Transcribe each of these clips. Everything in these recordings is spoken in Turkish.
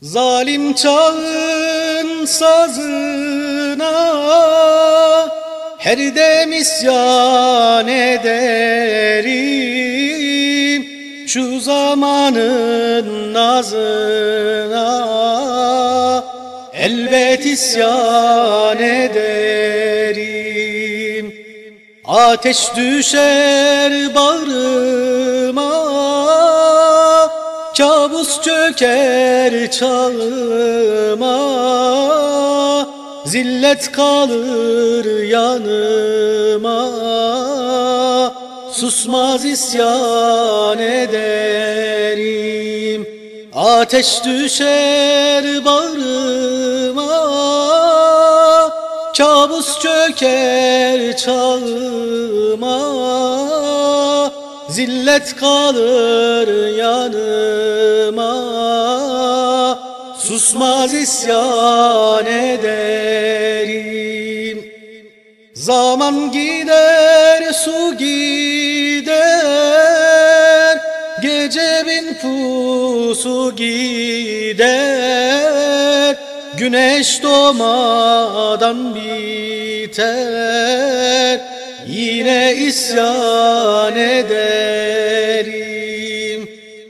Zalim çağın sazına her dem isyan ederim Şu zamanın nazına. Elbet isyan ederim. Ateş düşer bağrıma Kabus çöker çağıma Zillet kalır yanıma. Susmaz isyan ederim Ateş düşer bağrıma. Kabus çöker çağıma Zillet kalır Susmaz isyan ederim. Zaman gider su gider. Gece bin pusu gider. Güneş doğmadan biter. Yine isyan ederim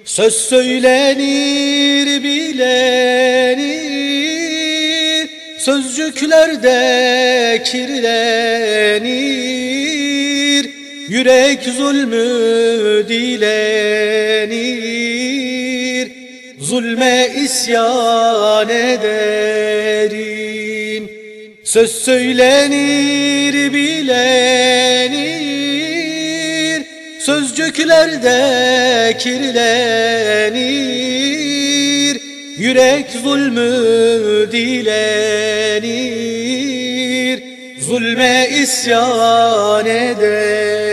Söz söylenir bilenir. Sözcüklerde kirlenir. Yürek zulmü dilenir. Zulme isyan ederim. Söz söylenir bilenir Sözcüklerde kirlenir Yürek zulmü dilenir. Zulme isyan ederim